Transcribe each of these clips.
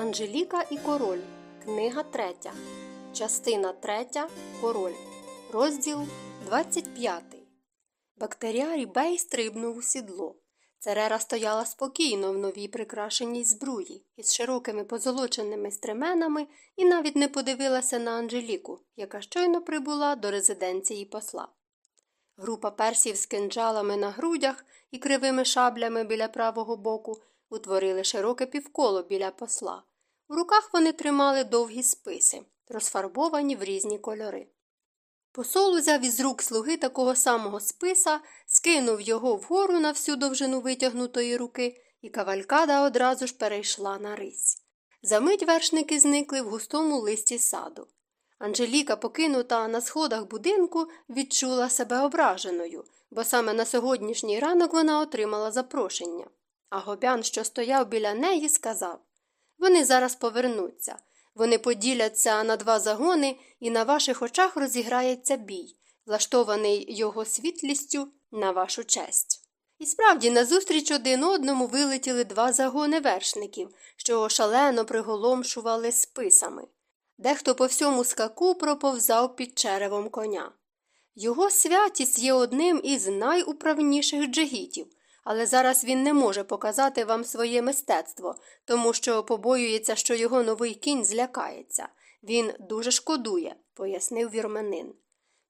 Анжеліка і король. Книга 3. Частина 3. Король. Розділ 25. Бактеріарій Бей стрибнув у сідло. Церера стояла спокійно в новій прикрашеній збруї із широкими позолоченими стременами і навіть не подивилася на Анжеліку, яка щойно прибула до резиденції посла. Група персів з кинджалами на грудях і кривими шаблями біля правого боку утворили широке півколо біля посла. У руках вони тримали довгі списи, розфарбовані в різні кольори. Посол узяв із рук слуги такого самого списа, скинув його вгору на всю довжину витягнутої руки, і кавалькада одразу ж перейшла на рись. Замить вершники зникли в густому листі саду. Анжеліка, покинута на сходах будинку, відчула себе ображеною, бо саме на сьогоднішній ранок вона отримала запрошення. А гобян, що стояв біля неї, сказав Вони зараз повернуться. Вони поділяться на два загони, і на ваших очах розіграється бій, влаштований його світлістю на вашу честь. І справді, назустріч один одному вилетіли два загони вершників, що шалено приголомшували списами. Дехто по всьому скаку проповзав під черевом коня. Його святість є одним із найуправніших джигітів, але зараз він не може показати вам своє мистецтво, тому що побоюється, що його новий кінь злякається. Він дуже шкодує, пояснив вірменин.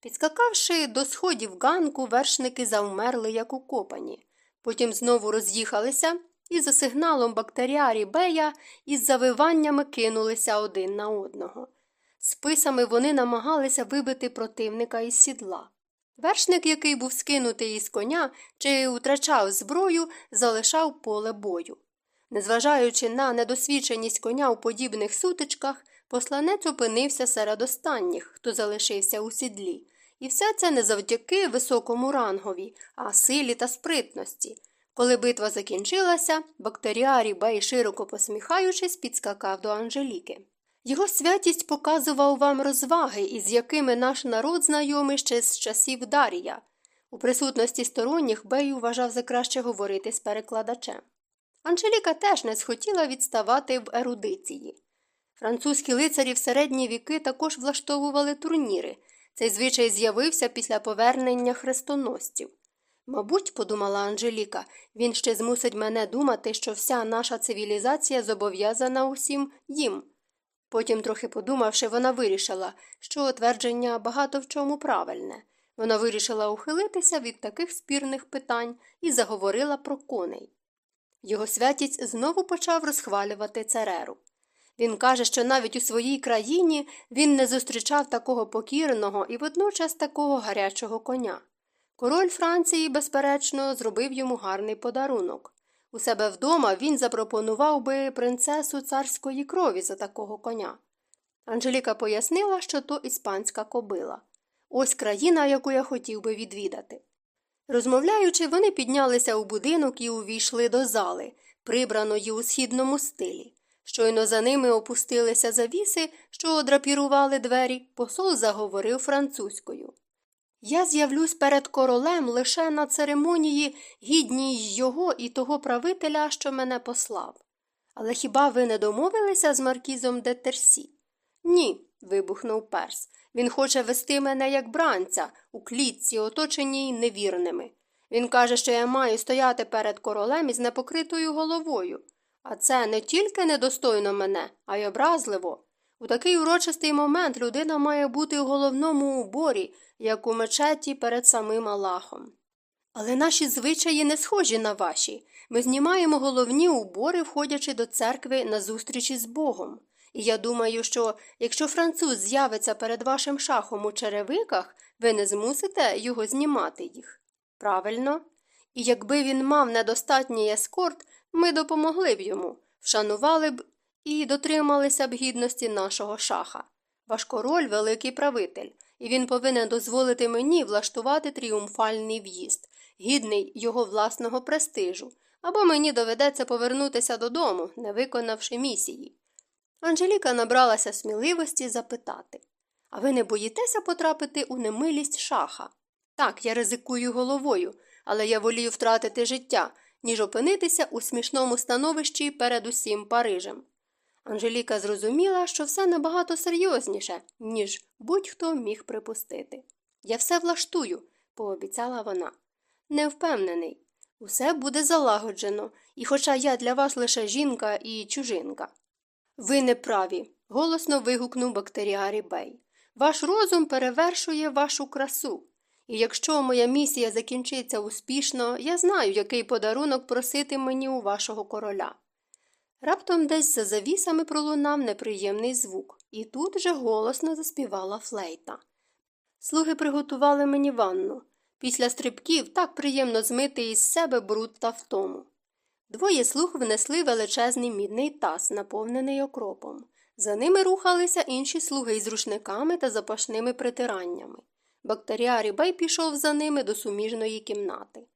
Підскакавши до сходів ганку, вершники завмерли, як укопані. Потім знову роз'їхалися і за сигналом бактеріарі Бея із завиваннями кинулися один на одного. Списами вони намагалися вибити противника із сідла. Вершник, який був скинутий із коня чи втрачав зброю, залишав поле бою. Незважаючи на недосвідченість коня у подібних сутичках, посланець опинився серед останніх, хто залишився у сідлі, і все це не завдяки високому рангові, а силі та спритності. Коли битва закінчилася, бактеріарій Бей, широко посміхаючись, підскакав до Анжеліки. Його святість показував вам розваги, із якими наш народ знайомий ще з часів Дарія. У присутності сторонніх Бей вважав за краще говорити з перекладачем. Анжеліка теж не схотіла відставати в ерудиції. Французькі лицарі в середні віки також влаштовували турніри. Цей звичай з'явився після повернення хрестоносців. Мабуть, подумала Анжеліка, він ще змусить мене думати, що вся наша цивілізація зобов'язана усім їм. Потім, трохи подумавши, вона вирішила, що твердження багато в чому правильне. Вона вирішила ухилитися від таких спірних питань і заговорила про коней. Його святість знову почав розхвалювати цереру. Він каже, що навіть у своїй країні він не зустрічав такого покірного і водночас такого гарячого коня. Король Франції, безперечно, зробив йому гарний подарунок. У себе вдома він запропонував би принцесу царської крові за такого коня. Анжеліка пояснила, що то іспанська кобила. Ось країна, яку я хотів би відвідати. Розмовляючи, вони піднялися у будинок і увійшли до зали, прибраної у східному стилі. Щойно за ними опустилися завіси, що одрапірували двері, посол заговорив французькою. Я з'явлюсь перед королем лише на церемонії, гідній його і того правителя, що мене послав. Але хіба ви не домовилися з маркізом де Терсі? Ні, вибухнув перс. Він хоче вести мене як бранця, у клітці, оточеній невірними. Він каже, що я маю стояти перед королем із непокритою головою. А це не тільки недостойно мене, а й образливо. У такий урочистий момент людина має бути у головному уборі, як у мечеті перед самим Аллахом. Але наші звичаї не схожі на ваші. Ми знімаємо головні убори, входячи до церкви на зустрічі з Богом. І я думаю, що якщо француз з'явиться перед вашим шахом у черевиках, ви не змусите його знімати їх. Правильно? І якби він мав недостатній ескорт, ми допомогли б йому, вшанували б і дотрималися б гідності нашого шаха. Ваш король великий правитель, і він повинен дозволити мені влаштувати тріумфальний в'їзд, гідний його власного престижу, або мені доведеться повернутися додому, не виконавши місії. Анжеліка набралася сміливості запитати А ви не боїтеся потрапити у немилість шаха? Так, я ризикую головою, але я волію втратити життя, ніж опинитися у смішному становищі перед усім Парижем. Анжеліка зрозуміла, що все набагато серйозніше, ніж будь-хто міг припустити. Я все влаштую, пообіцяла вона. Не впевнений. Усе буде залагоджено, і хоча я для вас лише жінка і чужинка. Ви не праві, голосно вигукнув бактеріарій Бей. Ваш розум перевершує вашу красу. І якщо моя місія закінчиться успішно, я знаю, який подарунок просити мені у вашого короля. Раптом десь за завісами пролунав неприємний звук, і тут же голосно заспівала флейта. Слуги приготували мені ванну. Після стрибків так приємно змити із себе бруд та втому. Двоє слуг внесли величезний мідний таз, наповнений окропом. За ними рухалися інші слуги із рушниками та запашними притираннями. Бактеріарі Бей пішов за ними до суміжної кімнати.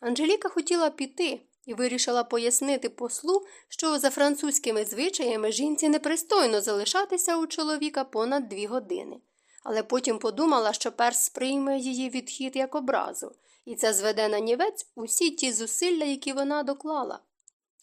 Анжеліка хотіла піти і вирішила пояснити послу, що за французькими звичаями жінці непристойно залишатися у чоловіка понад дві години. Але потім подумала, що перс сприйме її відхід як образу, і це зведе на нівець усі ті зусилля, які вона доклала.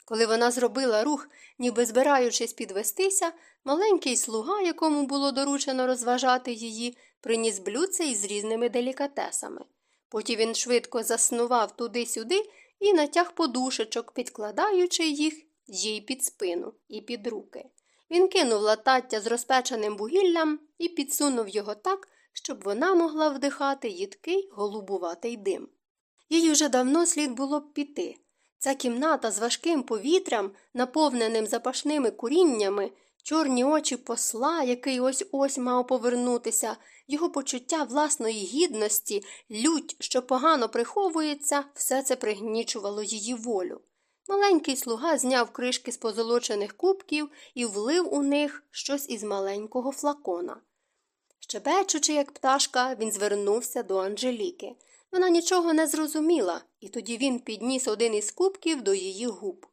Коли вона зробила рух, ніби збираючись підвестися, маленький слуга, якому було доручено розважати її, приніс блюдце із різними делікатесами. Потім він швидко заснував туди-сюди і натяг подушечок, підкладаючи їх їй під спину і під руки. Він кинув латаття з розпеченим вугіллям і підсунув його так, щоб вона могла вдихати їдкий голубуватий дим. Їй уже давно слід було б піти. Ця кімната з важким повітрям, наповненим запашними куріннями, чорні очі посла, який ось ось мав повернутися, його почуття власної гідності, лють, що погано приховується, все це пригнічувало її волю. Маленький слуга зняв кришки з позолочених кубків і влив у них щось із маленького флакона. Щебечучи, як пташка, він звернувся до Анжеліки. Вона нічого не зрозуміла, і тоді він підніс один із кубків до її губ.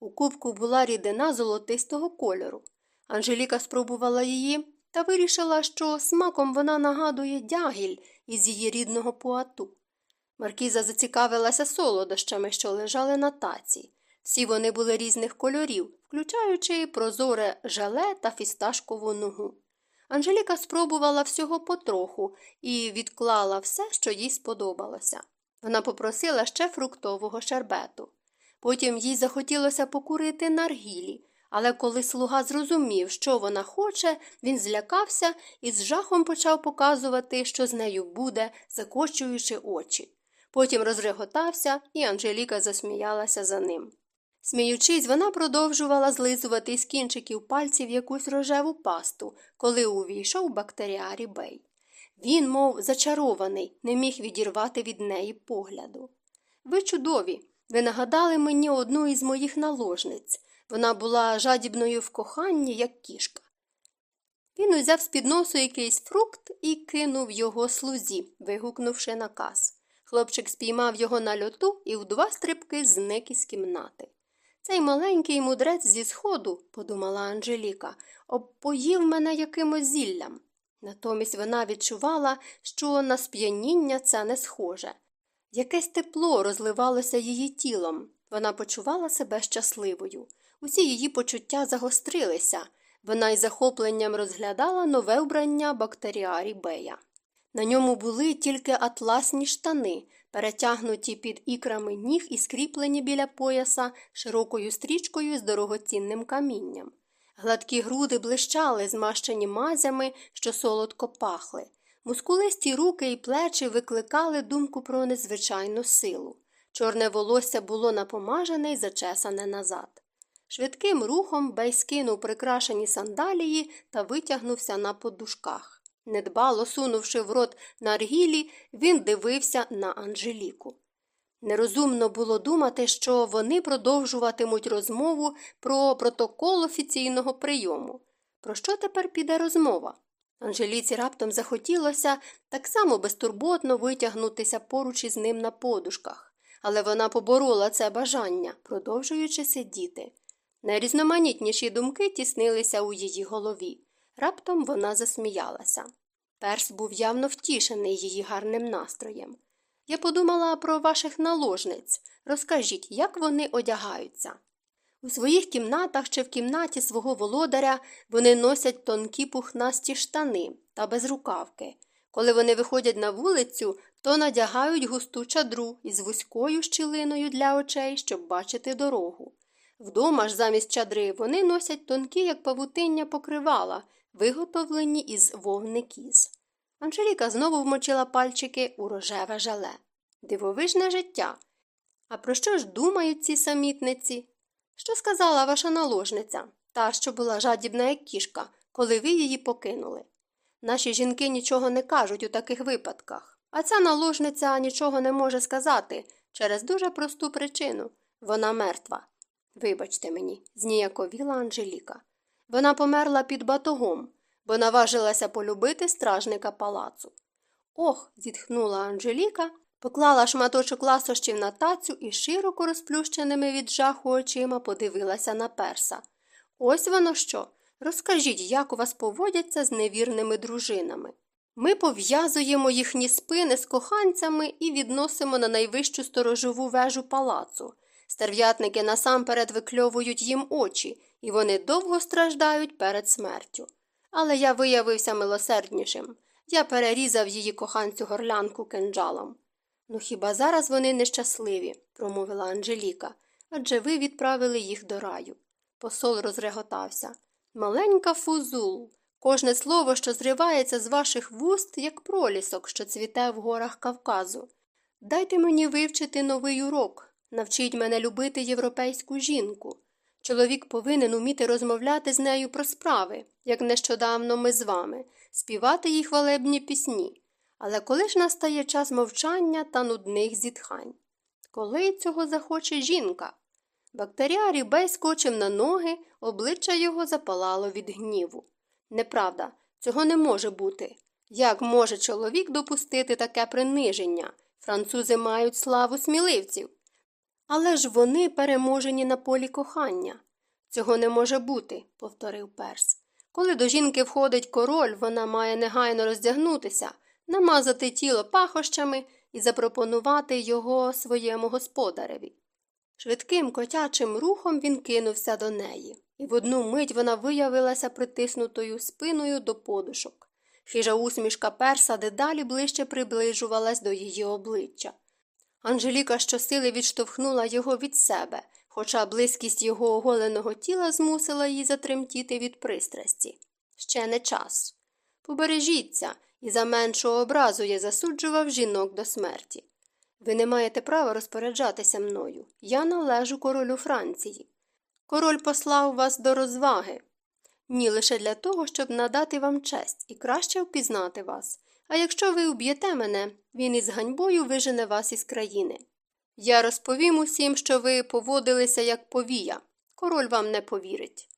У кубку була рідина золотистого кольору. Анжеліка спробувала її та вирішила, що смаком вона нагадує дягіль із її рідного пуату. Маркіза зацікавилася солодощами, що лежали на таці. Всі вони були різних кольорів, включаючи прозоре желе та фісташкову ногу. Анжеліка спробувала всього потроху і відклала все, що їй сподобалося. Вона попросила ще фруктового шербету. Потім їй захотілося покурити наргілі, але коли слуга зрозумів, що вона хоче, він злякався і з жахом почав показувати, що з нею буде, закочуючи очі. Потім розреготався, і Анжеліка засміялася за ним. Сміючись, вона продовжувала злизувати з кінчиків пальців якусь рожеву пасту, коли увійшов бактеріарі Бей. Він, мов зачарований, не міг відірвати від неї погляду. Ви чудові. Ви нагадали мені одну із моїх наложниць. Вона була жадібною в коханні, як кішка. Він узяв з під носу якийсь фрукт і кинув його слузі, вигукнувши наказ. Хлопчик спіймав його на льоту і в два стрибки зник із кімнати. Цей маленький мудрець зі сходу, подумала Анжеліка, обпоїв мене якимось зіллям. Натомість вона відчувала, що на сп'яніння це не схоже. Якесь тепло розливалося її тілом. Вона почувала себе щасливою. Усі її почуття загострилися. Вона із захопленням розглядала нове вбрання бактеріарі Бея. На ньому були тільки атласні штани, перетягнуті під ікрами ніг і скріплені біля пояса широкою стрічкою з дорогоцінним камінням. Гладкі груди блищали, змащені мазями, що солодко пахли. Мускулисті руки і плечі викликали думку про незвичайну силу. Чорне волосся було напомажене й зачесане назад. Швидким рухом Бей скинув прикрашені сандалії та витягнувся на подушках. Недбало сунувши в рот наргілі, він дивився на Анжеліку. Нерозумно було думати, що вони продовжуватимуть розмову про протокол офіційного прийому. Про що тепер піде розмова? Анжеліці раптом захотілося так само безтурботно витягнутися поруч із ним на подушках, але вона поборола це бажання, продовжуючи сидіти. Найрізноманітніші думки тіснилися у її голові. Раптом вона засміялася. Перс був явно втішений її гарним настроєм. Я подумала про ваших наложниць. Розкажіть, як вони одягаються. У своїх кімнатах чи в кімнаті свого володаря вони носять тонкі пухнасті штани та безрукавки. Коли вони виходять на вулицю, то надягають густу чадру із вузькою щілиною для очей, щоб бачити дорогу. Вдома ж замість чадри вони носять тонкі, як павутиння покривала, виготовлені із вовни кіз. Анжеліка знову вмочила пальчики у рожеве жале. Дивовижне життя. А про що ж думають ці самітниці? Що сказала ваша наложниця, та, що була жадібна, як кішка, коли ви її покинули? Наші жінки нічого не кажуть у таких випадках, а ця наложниця нічого не може сказати через дуже просту причину вона мертва. Вибачте мені, зніяковіла Анжеліка. Вона померла під батогом, бо наважилася полюбити стражника палацу. Ох, зітхнула Анжеліка, поклала шматочок ласощів на тацю і широко розплющеними від жаху очима подивилася на перса. Ось воно що. Розкажіть, як у вас поводяться з невірними дружинами. Ми пов'язуємо їхні спини з коханцями і відносимо на найвищу сторожову вежу палацу. Стерв'ятники насамперед викльовують їм очі, і вони довго страждають перед смертю. Але я виявився милосерднішим. Я перерізав її коханцю горлянку кинджалом. Ну хіба зараз вони нещасливі, промовила Анжеліка, адже ви відправили їх до раю. Посол розреготався. Маленька фузул. Кожне слово, що зривається з ваших вуст, як пролісок, що цвіте в горах Кавказу. Дайте мені вивчити новий урок, навчіть мене любити європейську жінку. Чоловік повинен уміти розмовляти з нею про справи, як нещодавно ми з вами, співати їй хвалебні пісні. Але коли ж настає час мовчання та нудних зітхань? Коли цього захоче жінка? Бактеріарій Бей скочив на ноги, обличчя його запалало від гніву. Неправда, цього не може бути. Як може чоловік допустити таке приниження? Французи мають славу сміливців. Але ж вони переможені на полі кохання. Цього не може бути, повторив перс. Коли до жінки входить король, вона має негайно роздягнутися, намазати тіло пахощами і запропонувати його своєму господареві. Швидким котячим рухом він кинувся до неї, і в одну мить вона виявилася притиснутою спиною до подушок. Хижа усмішка перса дедалі ближче приближувалась до її обличчя. Анжеліка щосили відштовхнула його від себе, хоча близькість його оголеного тіла змусила її затремтіти від пристрасті. Ще не час. Побережіться, і за меншого образу я засуджував жінок до смерті. Ви не маєте права розпоряджатися мною. Я належу королю Франції. Король послав вас до розваги. Ні, лише для того, щоб надати вам честь і краще впізнати вас. А якщо ви уб'єте мене, він із ганьбою вижене вас із країни. Я розповім усім, що ви поводилися як повія. Король вам не повірить.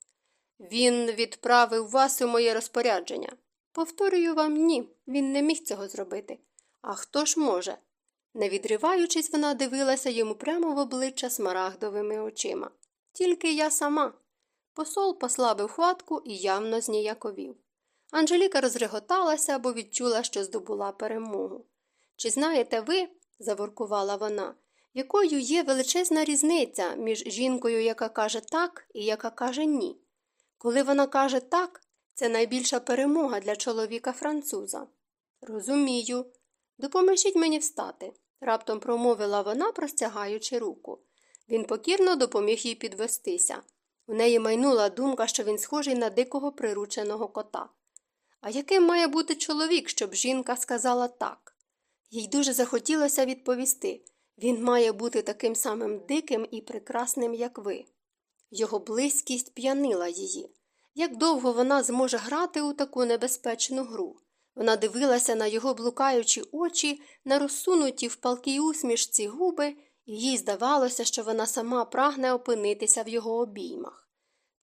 Він відправив вас у моє розпорядження. Повторюю вам ні, він не міг цього зробити. А хто ж може? Не відриваючись, вона дивилася йому прямо в обличчя смарагдовими очима. Тільки я сама. Посол послабив хватку і явно зніяковів. Анжеліка розреготалася, бо відчула, що здобула перемогу. Чи знаєте ви, заворкувала вона, якою є величезна різниця між жінкою, яка каже так і яка каже ні? Коли вона каже так, це найбільша перемога для чоловіка француза. Розумію. Допоможіть мені встати, раптом промовила вона, простягаючи руку. Він покірно допоміг їй підвестися. У неї майнула думка, що він схожий на дикого прирученого кота. А яким має бути чоловік, щоб жінка сказала так? Їй дуже захотілося відповісти він має бути таким самим диким і прекрасним, як ви. Його близькість п'янила її. Як довго вона зможе грати у таку небезпечну гру? Вона дивилася на його блукаючі очі, на розсунуті в палкій усмішці губи, і їй здавалося, що вона сама прагне опинитися в його обіймах.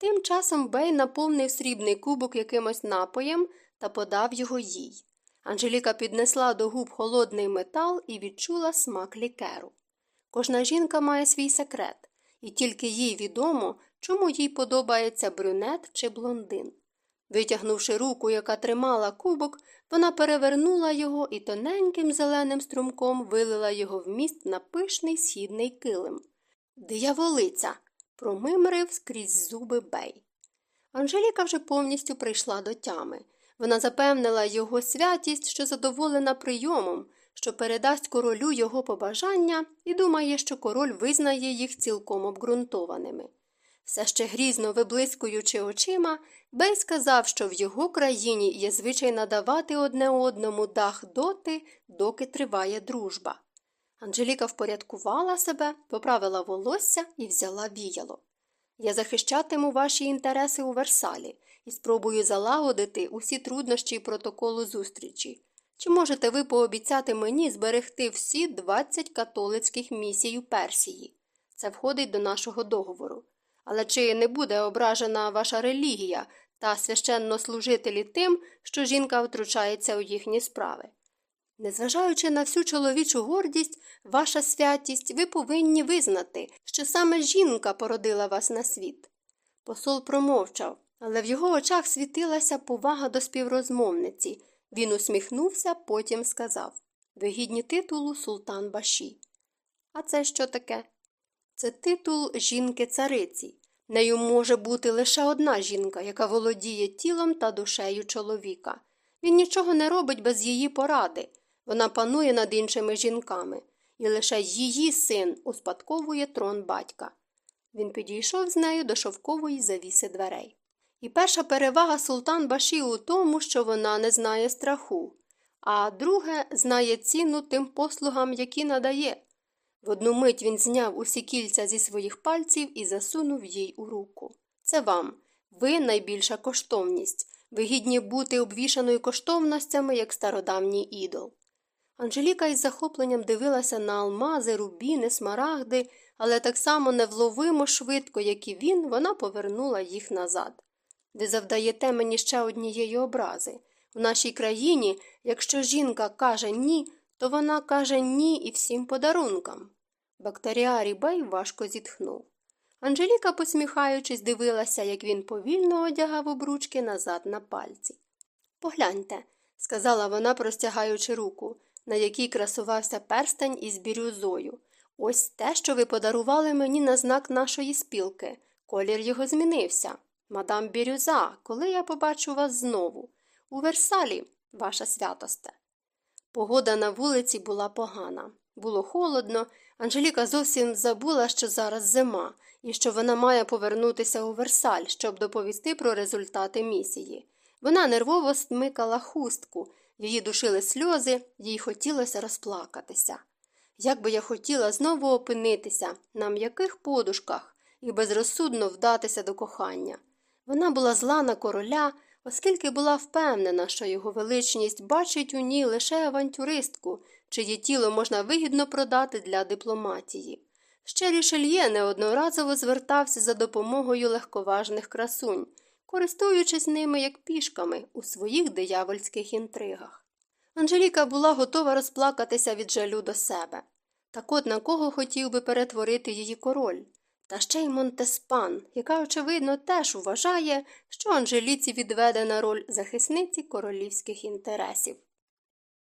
Тим часом Бей наповнив срібний кубок якимось напоєм та подав його їй. Анжеліка піднесла до губ холодний метал і відчула смак лікеру. Кожна жінка має свій секрет, і тільки їй відомо, чому їй подобається брюнет чи блондин. Витягнувши руку, яка тримала кубок, вона перевернула його і тоненьким зеленим струмком вилила його в міст на пишний східний килим. Дияволиця. Промимрив скрізь зуби бей. Анжеліка вже повністю прийшла до тями. Вона запевнила його святість, що задоволена прийомом, що передасть королю його побажання і думає, що король визнає їх цілком обґрунтованими. Все ще грізно виблискуючи очима, Бей сказав, що в його країні є звичай надавати одне одному дах доти, доки триває дружба. Анжеліка впорядкувала себе, поправила волосся і взяла віяло. Я захищатиму ваші інтереси у Версалі і спробую залагодити усі труднощі протоколу зустрічі. Чи можете ви пообіцяти мені зберегти всі 20 католицьких місій у Персії? Це входить до нашого договору. Але чи не буде ображена ваша релігія та священнослужителі тим, що жінка втручається у їхні справи? Незважаючи на всю чоловічу гордість, ваша святість, ви повинні визнати, що саме жінка породила вас на світ. Посол промовчав, але в його очах світилася повага до співрозмовниці. Він усміхнувся, потім сказав Ви гідні титулу султан Баші. А це що таке? Це титул жінки цариці. Нею може бути лише одна жінка, яка володіє тілом та душею чоловіка. Він нічого не робить без її поради. Вона панує над іншими жінками, і лише її син успадковує трон батька. Він підійшов з нею до шовкової завіси дверей. І перша перевага султан Баші у тому, що вона не знає страху, а друге знає ціну тим послугам, які надає. В одну мить він зняв усі кільця зі своїх пальців і засунув їй у руку. Це вам. Ви найбільша коштовність. Ви гідні бути обвішаною коштовностями, як стародавній ідол. Анжеліка із захопленням дивилася на алмази, рубіни, смарагди, але так само невловимо швидко, як і він, вона повернула їх назад. Ви завдаєте мені ще однієї образи. В нашій країні, якщо жінка каже ні, то вона каже ні і всім подарункам. Бактеріарій Бей важко зітхнув. Анжеліка, посміхаючись, дивилася, як він повільно одягав обручки назад на пальці. Погляньте, сказала вона, простягаючи руку, на якій красувався перстень із бірюзою. Ось те, що ви подарували мені на знак нашої спілки. Колір його змінився. Мадам Бірюза, коли я побачу вас знову. У Версалі, ваша святосте. Погода на вулиці була погана. Було холодно. Анжеліка зовсім забула, що зараз зима, і що вона має повернутися у Версаль, щоб доповісти про результати місії. Вона нервово смикала хустку, її душили сльози, їй хотілося розплакатися. Як би я хотіла знову опинитися на м'яких подушках і безрозсудно вдатися до кохання. Вона була зла на короля, оскільки була впевнена, що його величність бачить у ній лише авантюристку, чиє тіло можна вигідно продати для дипломатії. Ще Рішельє неодноразово звертався за допомогою легковажних красунь, користуючись ними як пішками у своїх диявольських інтригах. Анжеліка була готова розплакатися від жалю до себе. Так от на кого хотів би перетворити її король? Та ще й Монтеспан, яка, очевидно, теж вважає, що Анжеліці відведена роль захисниці королівських інтересів.